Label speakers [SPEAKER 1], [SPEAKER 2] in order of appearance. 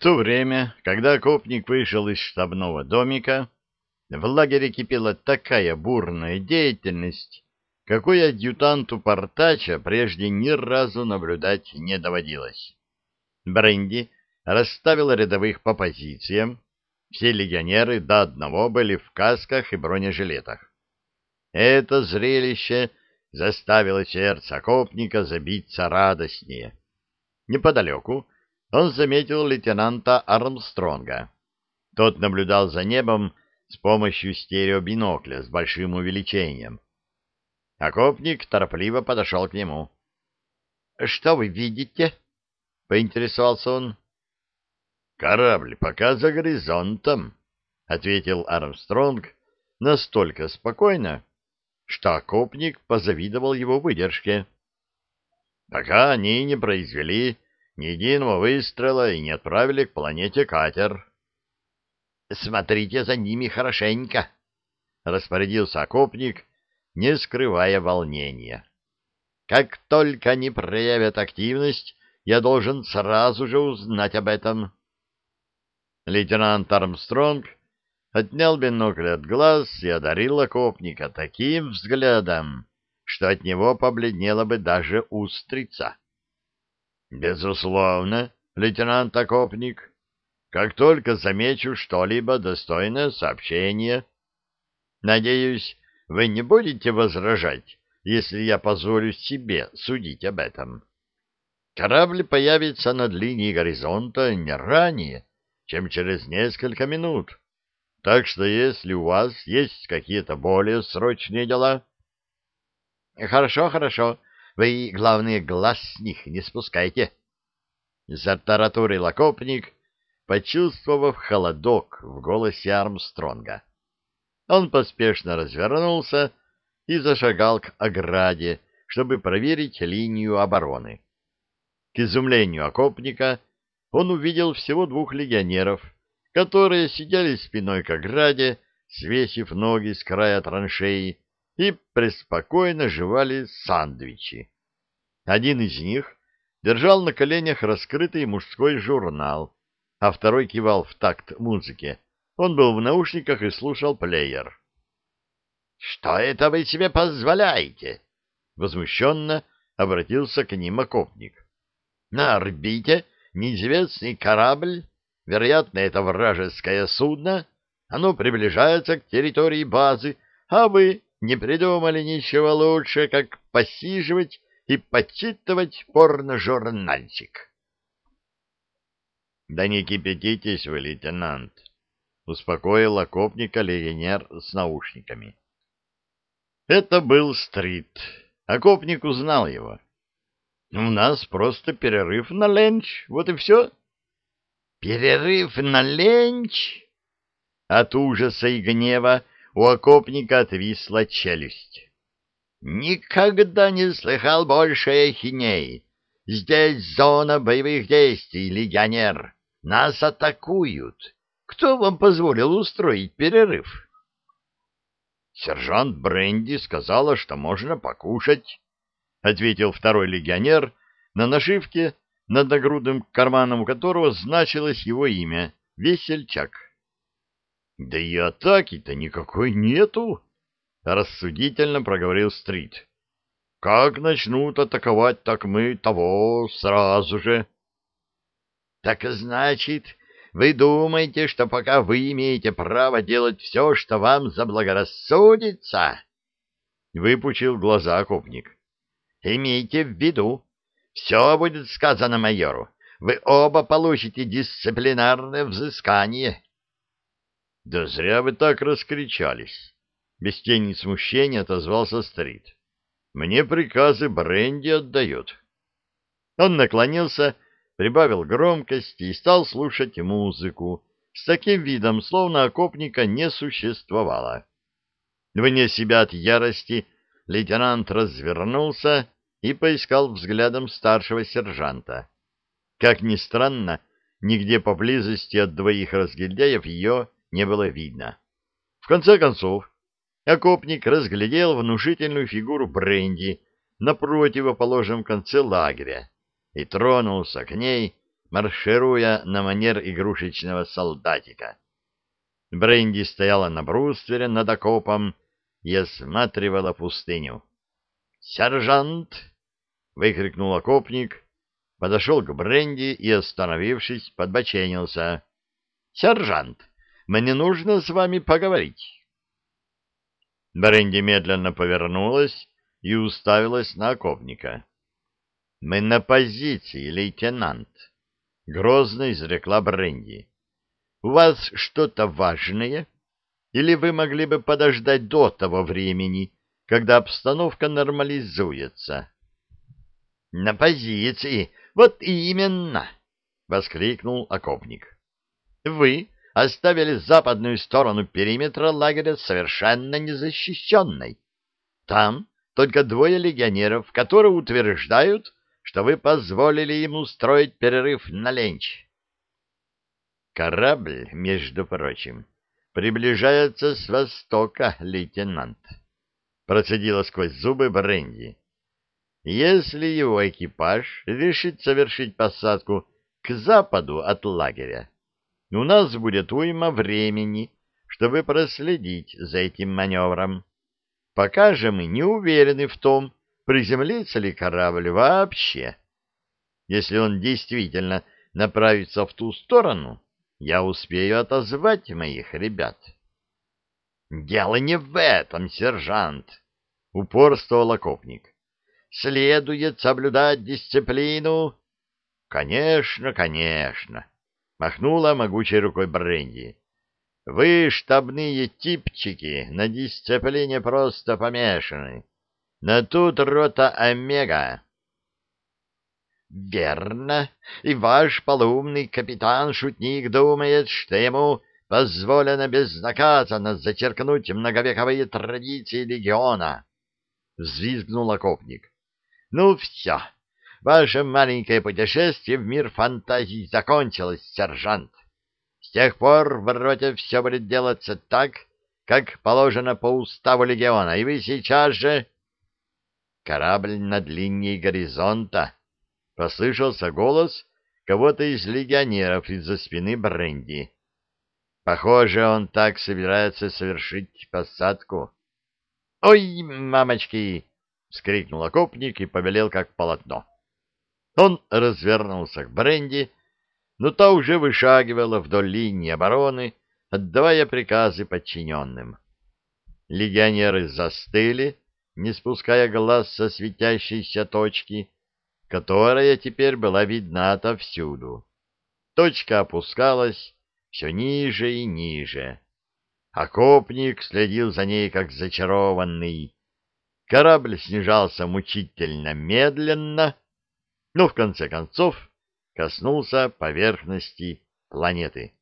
[SPEAKER 1] то время, когда окопник вышел из штабного домика, в лагере кипела такая бурная деятельность, какой адъютанту Портача прежде ни разу наблюдать не доводилось. Бренди расставил рядовых по позициям, все легионеры до одного были в касках и бронежилетах. Это зрелище заставило сердце окопника забиться радостнее. Неподалеку он заметил лейтенанта Армстронга. Тот наблюдал за небом с помощью стереобинокля с большим увеличением. Окопник торопливо подошел к нему. — Что вы видите? — поинтересовался он. — Корабль пока за горизонтом, — ответил Армстронг настолько спокойно, что окопник позавидовал его выдержке. — Пока они не произвели ни единого выстрела и не отправили к планете катер. — Смотрите за ними хорошенько, — распорядился окопник, не скрывая волнения. — Как только они проявят активность, я должен сразу же узнать об этом. Лейтенант Армстронг отнял бинокль от глаз и одарил окопника таким взглядом, что от него побледнела бы даже устрица. Безусловно, лейтенант Окопник. Как только замечу что-либо достойное сообщения. Надеюсь, вы не будете возражать, если я позволю себе судить об этом. Корабль появится над линией горизонта не ранее, чем через несколько минут. Так что если у вас есть какие-то более срочные дела... Хорошо, хорошо. Вы, главное, глаз с них не спускайте. Затараторил окопник, почувствовав холодок в голосе Армстронга. Он поспешно развернулся и зашагал к ограде, чтобы проверить линию обороны. К изумлению окопника он увидел всего двух легионеров, которые сидели спиной к ограде, свесив ноги с края траншеи и преспокойно жевали сандвичи. Один из них держал на коленях раскрытый мужской журнал, а второй кивал в такт музыке. Он был в наушниках и слушал плеер. — Что это вы себе позволяете? — возмущенно обратился к ним окопник. — На орбите неизвестный корабль, вероятно, это вражеское судно, оно приближается к территории базы, а вы не придумали ничего лучше, как посиживать и почитывать порно-журнальчик. — Да не кипятитесь вы, лейтенант, — успокоил окопника легионер с наушниками. Это был Стрит. Окопник узнал его. — У нас просто перерыв на ленч, вот и все. — Перерыв на ленч? От ужаса и гнева у окопника отвисла челюсть. Никогда не слыхал больше эхиней. Здесь зона боевых действий, легионер. Нас атакуют. Кто вам позволил устроить перерыв? Сержант Бренди сказала, что можно покушать, ответил второй легионер на нашивке, над нагрудным карманом которого значилось его имя — Весельчак. Да и атаки-то никакой нету, — рассудительно проговорил Стрит. — Как начнут атаковать, так мы того сразу же. — Так значит, вы думаете, что пока вы имеете право делать все, что вам заблагорассудится? Выпучил глаза окопник. — Имейте в виду, все будет сказано майору. Вы оба получите дисциплинарное взыскание. — Да зря вы так раскричались. Без тени смущения отозвался Стрит. Мне приказы Бренди отдает. Он наклонился, прибавил громкости и стал слушать музыку с таким видом, словно окопника не существовало. Вне себя от ярости лейтенант развернулся и поискал взглядом старшего сержанта. Как ни странно, нигде поблизости от двоих разгильдяев ее не было видно. В конце концов, окопник разглядел внушительную фигуру Бренди на противоположном конце лагеря и тронулся к ней, маршируя на манер игрушечного солдатика. Бренди стояла на бруствере над окопом и осматривала пустыню. «Сержант!» — выкрикнул окопник, подошел к Бренди и, остановившись, подбоченился. «Сержант, мне нужно с вами поговорить». Бренди медленно повернулась и уставилась на окопника. — Мы на позиции, лейтенант, — грозно изрекла Бренди. — У вас что-то важное? Или вы могли бы подождать до того времени, когда обстановка нормализуется? — На позиции, вот именно! — воскликнул окопник. — Вы оставили западную сторону периметра лагеря совершенно незащищенной. Там только двое легионеров, которые утверждают, что вы позволили им устроить перерыв на ленч. Корабль, между прочим, приближается с востока, лейтенант. Процедила сквозь зубы Бренди. Если его экипаж решит совершить посадку к западу от лагеря, у нас будет уйма времени, чтобы проследить за этим маневром. Пока же мы не уверены в том, приземлится ли корабль вообще. Если он действительно направится в ту сторону, я успею отозвать моих ребят. — Дело не в этом, сержант, — упорствовал окопник. — Следует соблюдать дисциплину. — Конечно, конечно, — махнула могучей рукой Бренди. — Вы, штабные типчики, на дисциплине просто помешаны. На тут рота Омега. Верно, и ваш полумный капитан-шутник думает, что ему позволено безнаказанно зачеркнуть многовековые традиции легиона. Взвизгнул окопник. Ну все, ваше маленькое путешествие в мир фантазий закончилось, сержант. С тех пор в роте все будет делаться так, как положено по уставу легиона, и вы сейчас же корабль над линией горизонта, послышался голос кого-то из легионеров из-за спины Бренди. Похоже, он так собирается совершить посадку. «Ой, мамочки!» — вскрикнул окопник и побелел, как полотно. Он развернулся к Бренди, но та уже вышагивала вдоль линии обороны, отдавая приказы подчиненным. Легионеры застыли, не спуская глаз со светящейся точки, которая теперь была видна отовсюду. Точка опускалась все ниже и ниже. Окопник следил за ней, как зачарованный. Корабль снижался мучительно медленно, но в конце концов коснулся поверхности планеты.